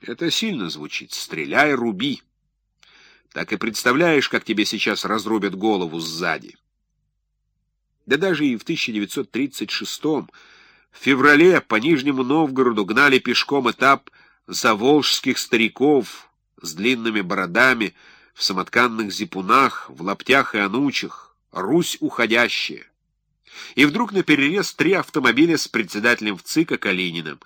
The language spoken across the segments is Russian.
Это сильно звучит. Стреляй, руби. Так и представляешь, как тебе сейчас разрубят голову сзади. Да даже и в 1936-м, в феврале по Нижнему Новгороду гнали пешком этап заволжских стариков с длинными бородами, в самотканных зипунах, в лаптях и анучах, Русь уходящая. И вдруг на перерез три автомобиля с председателем в ЦИКа Калининым.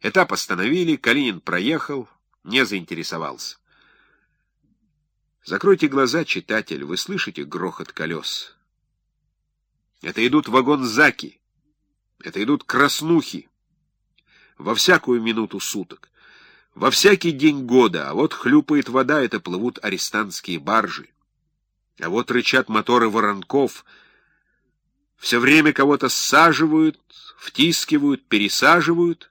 Этап остановили, Калинин проехал, не заинтересовался. Закройте глаза, читатель, вы слышите грохот колес. Это идут вагон-заки, это идут краснухи. Во всякую минуту суток, во всякий день года, а вот хлюпает вода, это плывут арестантские баржи. А вот рычат моторы воронков, все время кого-то саживают, втискивают, пересаживают.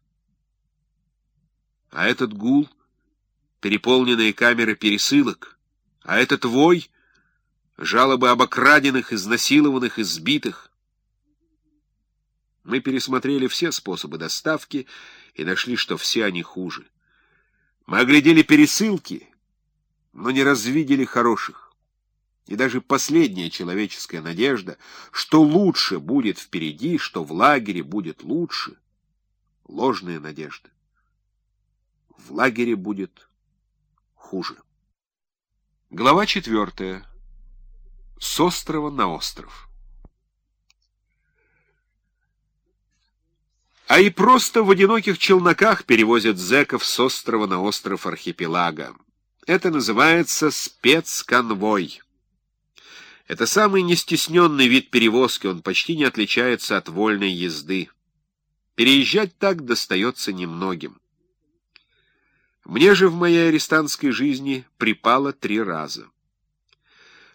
А этот гул — переполненные камеры пересылок — а это твой? Жалобы об окраденных, изнасилованных, избитых. Мы пересмотрели все способы доставки и нашли, что все они хуже. Мы оглядели пересылки, но не развидели хороших. И даже последняя человеческая надежда, что лучше будет впереди, что в лагере будет лучше, ложная надежда. В лагере будет хуже. Глава четвертая. С острова на остров. А и просто в одиноких челноках перевозят зэков с острова на остров архипелага. Это называется спецконвой. Это самый нестесненный вид перевозки, он почти не отличается от вольной езды. Переезжать так достается немногим. Мне же в моей арестантской жизни припало три раза.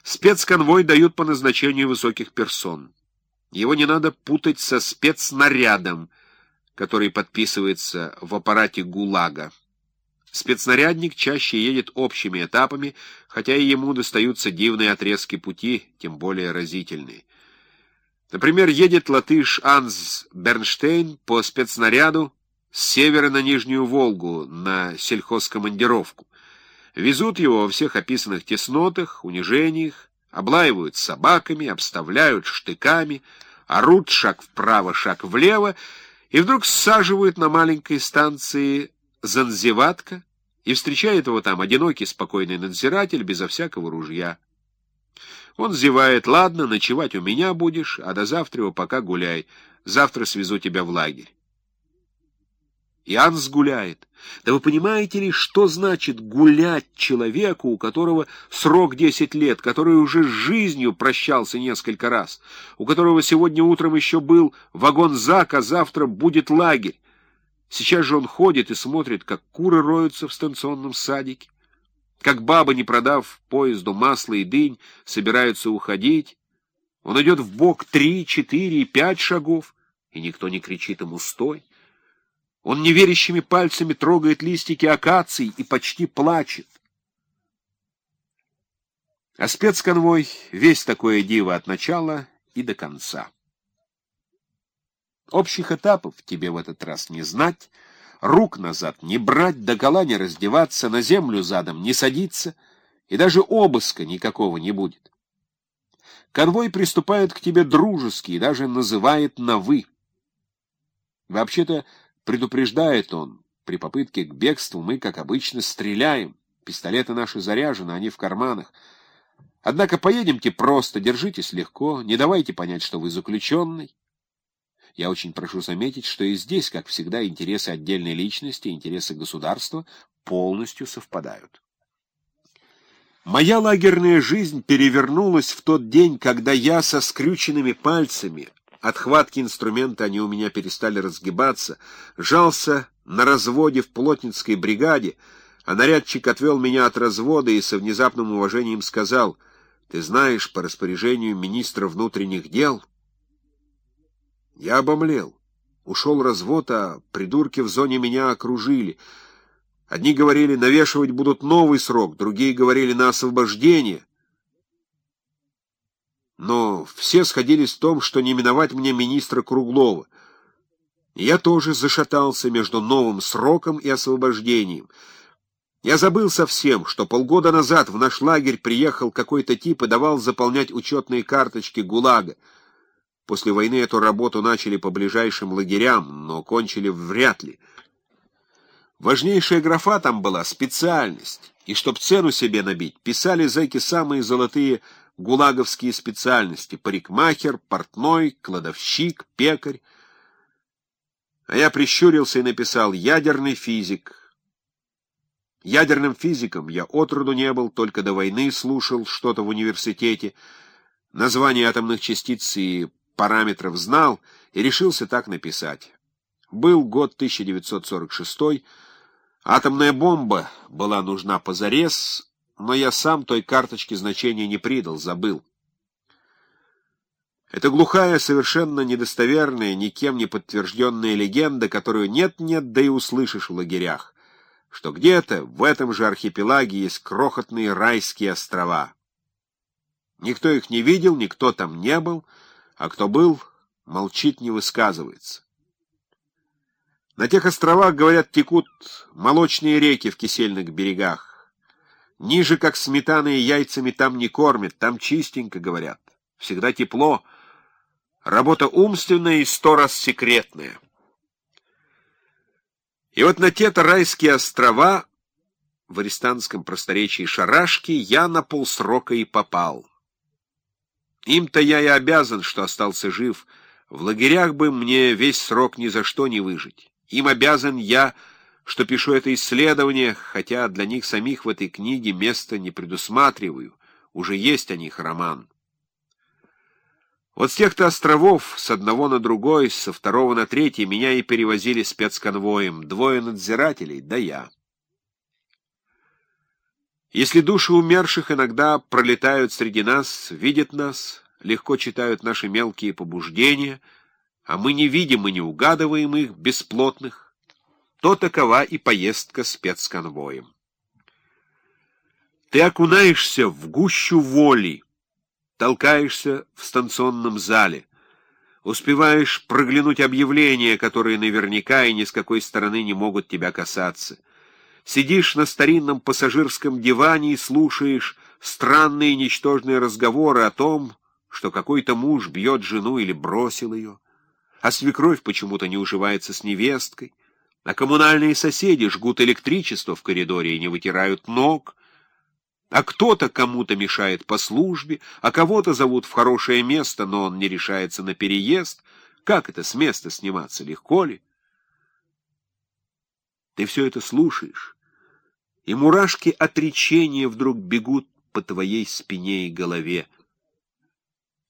Спецконвой дают по назначению высоких персон. Его не надо путать со спецнарядом, который подписывается в аппарате ГУЛАГа. Спецнарядник чаще едет общими этапами, хотя и ему достаются дивные отрезки пути, тем более разительные. Например, едет латыш Анс Бернштейн по спецнаряду с севера на Нижнюю Волгу на сельхозкомандировку. Везут его во всех описанных теснотах, унижениях, облаивают собаками, обставляют штыками, орут шаг вправо, шаг влево, и вдруг саживают на маленькой станции Занзеватка, и встречает его там одинокий спокойный надзиратель безо всякого ружья. Он зевает, ладно, ночевать у меня будешь, а до завтра пока гуляй, завтра свезу тебя в лагерь. Иоанн гуляет. Да вы понимаете ли, что значит гулять человеку, у которого срок десять лет, который уже с жизнью прощался несколько раз, у которого сегодня утром еще был вагон ЗАК, а завтра будет лагерь. Сейчас же он ходит и смотрит, как куры роются в станционном садике, как бабы, не продав поезду масла и дынь, собираются уходить. Он идет в бок три, четыре и пять шагов, и никто не кричит ему «стой». Он неверящими пальцами трогает листики акаций и почти плачет. А спецконвой — весь такое диво от начала и до конца. Общих этапов тебе в этот раз не знать, рук назад не брать, до гола не раздеваться, на землю задом не садиться, и даже обыска никакого не будет. Конвой приступает к тебе дружески и даже называет на «вы». Вообще-то, Предупреждает он, при попытке к бегству мы, как обычно, стреляем. Пистолеты наши заряжены, они в карманах. Однако поедемте просто, держитесь легко, не давайте понять, что вы заключенный. Я очень прошу заметить, что и здесь, как всегда, интересы отдельной личности, интересы государства полностью совпадают. Моя лагерная жизнь перевернулась в тот день, когда я со скрюченными пальцами от хватки инструмента они у меня перестали разгибаться, жался на разводе в плотницкой бригаде, а нарядчик отвел меня от развода и со внезапным уважением сказал, «Ты знаешь, по распоряжению министра внутренних дел...» Я обомлел. Ушел развод, а придурки в зоне меня окружили. Одни говорили, навешивать будут новый срок, другие говорили на освобождение — но все сходились в том, что не миновать мне министра Круглова. я тоже зашатался между новым сроком и освобождением. Я забыл совсем, что полгода назад в наш лагерь приехал какой-то тип и давал заполнять учетные карточки ГУЛАГа. После войны эту работу начали по ближайшим лагерям, но кончили вряд ли. Важнейшая графа там была — специальность. И чтоб цену себе набить, писали зэки самые золотые гулаговские специальности — парикмахер, портной, кладовщик, пекарь. А я прищурился и написал «ядерный физик». Ядерным физиком я отроду не был, только до войны слушал что-то в университете, название атомных частиц и параметров знал и решился так написать. Был год 1946 Атомная бомба была нужна позарез, но я сам той карточке значения не придал, забыл. Это глухая, совершенно недостоверная, никем не подтвержденная легенда, которую нет-нет, да и услышишь в лагерях, что где-то в этом же архипелаге есть крохотные райские острова. Никто их не видел, никто там не был, а кто был, молчит, не высказывается. На тех островах, говорят, текут молочные реки в кисельных берегах. Ниже, как сметаной и яйцами, там не кормят, там чистенько, говорят. Всегда тепло. Работа умственная и сто раз секретная. И вот на те-то райские острова в арестанском просторечии Шарашки я на полсрока и попал. Им-то я и обязан, что остался жив. В лагерях бы мне весь срок ни за что не выжить. Им обязан я, что пишу это исследование, хотя для них самих в этой книге места не предусматриваю, уже есть о них роман. Вот с тех-то островов, с одного на другой, со второго на третий, меня и перевозили спецконвоем, двое надзирателей, да я. Если души умерших иногда пролетают среди нас, видят нас, легко читают наши мелкие побуждения — а мы не видим и не угадываем их, бесплотных, то такова и поездка спецконвоем. Ты окунаешься в гущу воли, толкаешься в станционном зале, успеваешь проглянуть объявления, которые наверняка и ни с какой стороны не могут тебя касаться. Сидишь на старинном пассажирском диване и слушаешь странные ничтожные разговоры о том, что какой-то муж бьет жену или бросил ее а свекровь почему-то не уживается с невесткой, а коммунальные соседи жгут электричество в коридоре и не вытирают ног, а кто-то кому-то мешает по службе, а кого-то зовут в хорошее место, но он не решается на переезд. Как это с места сниматься, легко ли? Ты все это слушаешь, и мурашки отречения вдруг бегут по твоей спине и голове.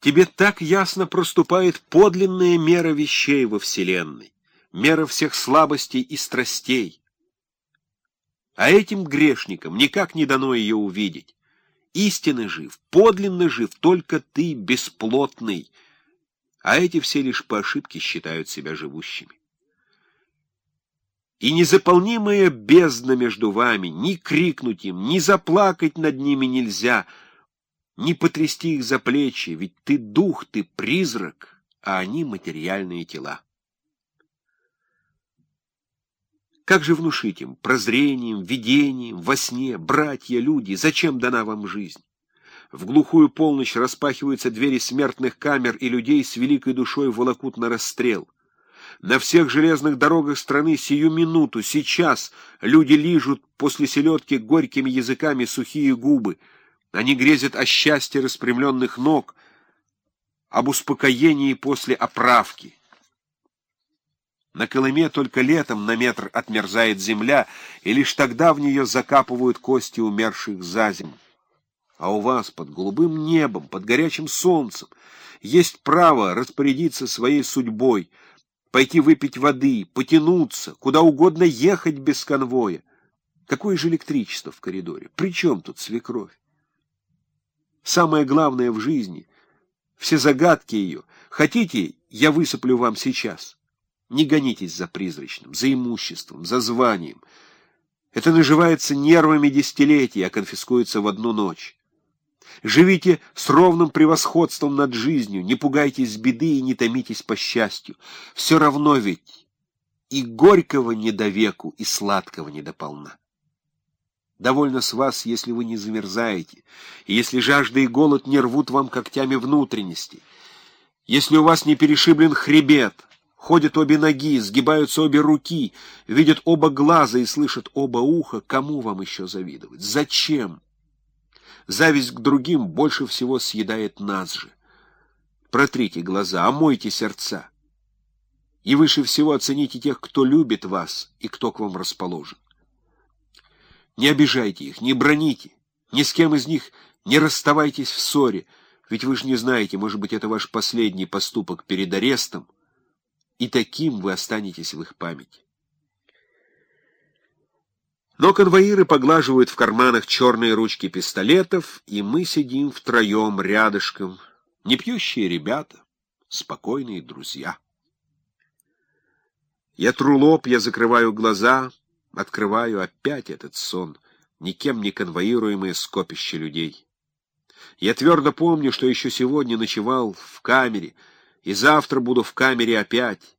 Тебе так ясно проступает подлинная мера вещей во Вселенной, мера всех слабостей и страстей. А этим грешникам никак не дано ее увидеть. Истинно жив, подлинно жив только ты, бесплотный, а эти все лишь по ошибке считают себя живущими. И незаполнимая бездна между вами, ни крикнуть им, ни заплакать над ними нельзя — не потрясти их за плечи, ведь ты дух, ты призрак, а они материальные тела. Как же внушить им прозрением, видением, во сне, братья, люди, зачем дана вам жизнь? В глухую полночь распахиваются двери смертных камер, и людей с великой душой волокут на расстрел. На всех железных дорогах страны сию минуту, сейчас, люди лижут после селедки горькими языками сухие губы — они грезят о счастье распрямленных ног, об успокоении после оправки. На Колыме только летом на метр отмерзает земля, и лишь тогда в нее закапывают кости умерших за зиму. А у вас под голубым небом, под горячим солнцем есть право распорядиться своей судьбой, пойти выпить воды, потянуться, куда угодно ехать без конвоя. Какое же электричество в коридоре? При чем тут свекровь? Самое главное в жизни, все загадки ее. Хотите, я высыплю вам сейчас? Не гонитесь за призрачным, за имуществом, за званием. Это наживается нервами десятилетий, а конфискуется в одну ночь. Живите с ровным превосходством над жизнью, не пугайтесь беды и не томитесь по счастью. Все равно ведь и горького недовеку, и сладкого недополна. Довольно с вас, если вы не замерзаете, если жажда и голод не рвут вам когтями внутренности, если у вас не перешиблен хребет, ходят обе ноги, сгибаются обе руки, видят оба глаза и слышат оба уха, кому вам еще завидовать? Зачем? Зависть к другим больше всего съедает нас же. Протрите глаза, омойте сердца. И выше всего оцените тех, кто любит вас и кто к вам расположен. Не обижайте их, не броните, ни с кем из них не расставайтесь в ссоре, ведь вы же не знаете, может быть, это ваш последний поступок перед арестом, и таким вы останетесь в их памяти. Но конвоиры поглаживают в карманах черные ручки пистолетов, и мы сидим втроем рядышком, не пьющие ребята, спокойные друзья. Я тру лоб, я закрываю глаза, открываю опять этот сон, никем не конвоируемое скопище людей. Я твердо помню, что еще сегодня ночевал в камере, и завтра буду в камере опять.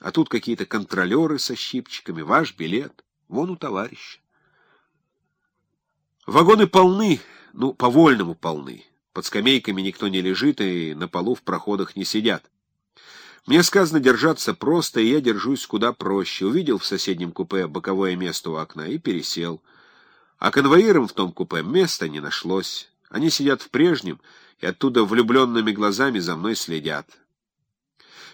А тут какие-то контролеры со щипчиками, ваш билет. Вон у товарища. Вагоны полны, ну, по-вольному полны. Под скамейками никто не лежит, и на полу в проходах не сидят. Мне сказано держаться просто, и я держусь куда проще. Увидел в соседнем купе боковое место у окна и пересел. А конвоирам в том купе места не нашлось. Они сидят в прежнем, и оттуда влюбленными глазами за мной следят.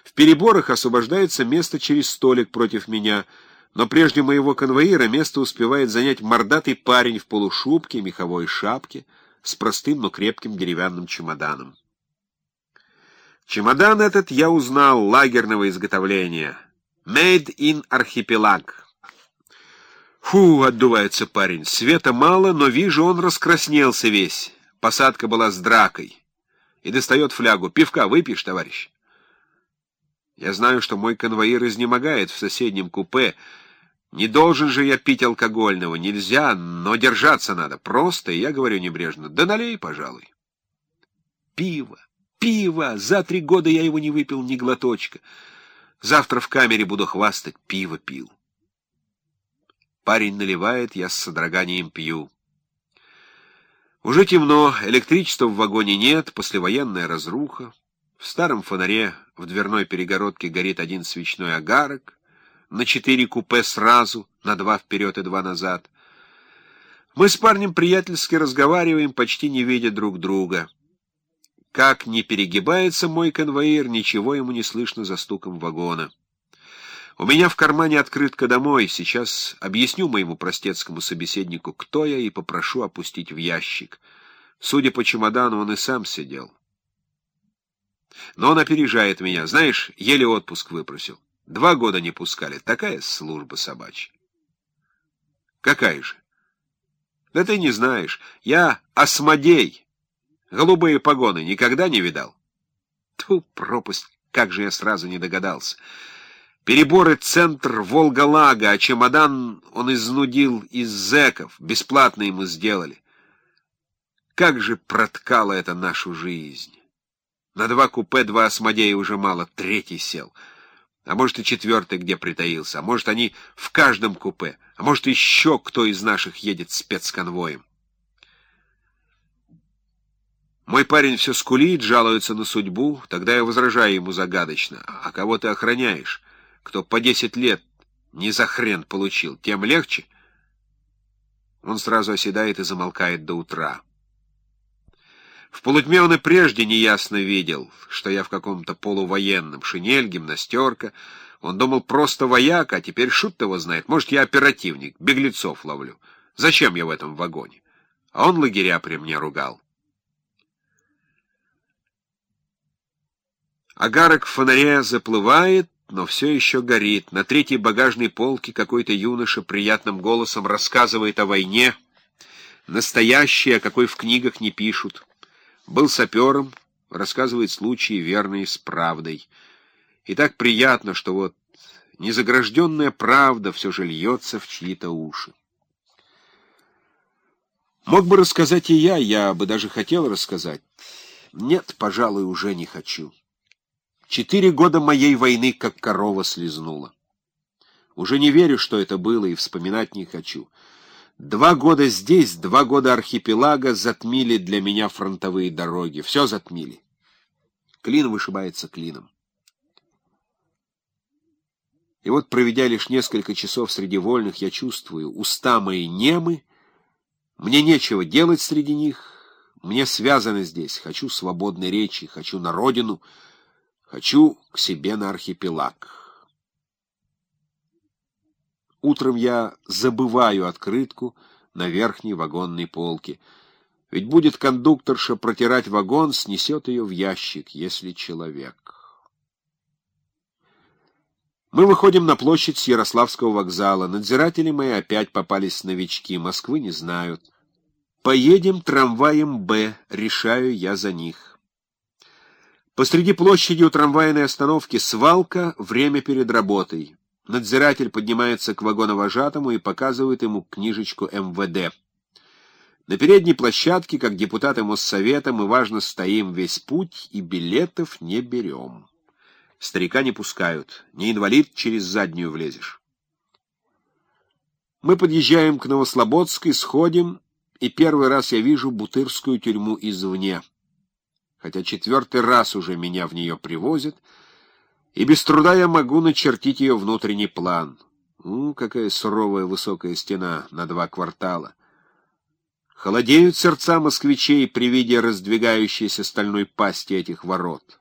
В переборах освобождается место через столик против меня — но прежде моего конвоира место успевает занять мордатый парень в полушубке, меховой шапке, с простым, но крепким деревянным чемоданом. Чемодан этот я узнал лагерного изготовления. Made in архипелаг. Фу, отдувается парень. Света мало, но вижу, он раскраснелся весь. Посадка была с дракой. И достает флягу. Пивка выпьешь, товарищ? Я знаю, что мой конвоир изнемогает в соседнем купе, не должен же я пить алкогольного, нельзя, но держаться надо. Просто, я говорю небрежно, да налей, пожалуй. Пиво, пиво! За три года я его не выпил ни глоточка. Завтра в камере буду хвастать, пиво пил. Парень наливает, я с содроганием пью. Уже темно, электричества в вагоне нет, послевоенная разруха. В старом фонаре в дверной перегородке горит один свечной огарок на четыре купе сразу, на два вперед и два назад. Мы с парнем приятельски разговариваем, почти не видя друг друга. Как не перегибается мой конвоир, ничего ему не слышно за стуком вагона. У меня в кармане открытка домой. Сейчас объясню моему простецкому собеседнику, кто я, и попрошу опустить в ящик. Судя по чемодану, он и сам сидел. Но он опережает меня. Знаешь, еле отпуск выпросил. Два года не пускали. Такая служба собачья. Какая же? Да ты не знаешь. Я осмодей. Голубые погоны никогда не видал? Тьфу, пропасть, как же я сразу не догадался. Переборы центр Волга-Лага, а чемодан он изнудил из зэков. Бесплатно ему сделали. Как же проткало это нашу жизнь. На два купе два осмодея уже мало, третий сел — а может, и четвертый где притаился, а может, они в каждом купе, а может, еще кто из наших едет спецконвоем. Мой парень все скулит, жалуется на судьбу, тогда я возражаю ему загадочно. А кого ты охраняешь? Кто по десять лет не за хрен получил, тем легче? Он сразу оседает и замолкает до утра. В полутьме он и прежде неясно видел, что я в каком-то полувоенном, шинель, гимнастерка. Он думал просто вояк, а теперь шут его знает. Может, я оперативник, беглецов ловлю. Зачем я в этом вагоне? А он лагеря при мне ругал. Агарок в фонаре заплывает, но все еще горит. На третьей багажной полке какой-то юноша приятным голосом рассказывает о войне, настоящей, о какой в книгах не пишут. Был сапером, рассказывает случаи, верные с правдой. И так приятно, что вот незагражденная правда все же льется в чьи-то уши. Мог бы рассказать и я, я бы даже хотел рассказать. Нет, пожалуй, уже не хочу. Четыре года моей войны как корова слезнула. Уже не верю, что это было, и вспоминать не хочу. Два года здесь, два года архипелага затмили для меня фронтовые дороги. Все затмили. Клин вышибается клином. И вот, проведя лишь несколько часов среди вольных, я чувствую, уста мои немы, мне нечего делать среди них, мне связано здесь, хочу свободной речи, хочу на родину, хочу к себе на архипелаг. Утром я забываю открытку на верхней вагонной полке. Ведь будет кондукторша протирать вагон, снесет ее в ящик, если человек. Мы выходим на площадь с Ярославского вокзала. Надзиратели мои опять попались новички, Москвы не знают. Поедем трамваем «Б», решаю я за них. Посреди площади у трамвайной остановки свалка, время перед работой. Надзиратель поднимается к вагоновожатому и показывает ему книжечку МВД. На передней площадке, как депутаты Моссовета, мы важно стоим весь путь и билетов не берем. Старика не пускают, не инвалид, через заднюю влезешь. Мы подъезжаем к Новослободской, сходим, и первый раз я вижу Бутырскую тюрьму извне. Хотя четвертый раз уже меня в нее привозят — и без труда я могу начертить ее внутренний план. Ну, какая суровая высокая стена на два квартала. Холодеют сердца москвичей при виде раздвигающейся стальной пасти этих ворот.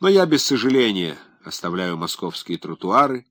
Но я без сожаления оставляю московские тротуары,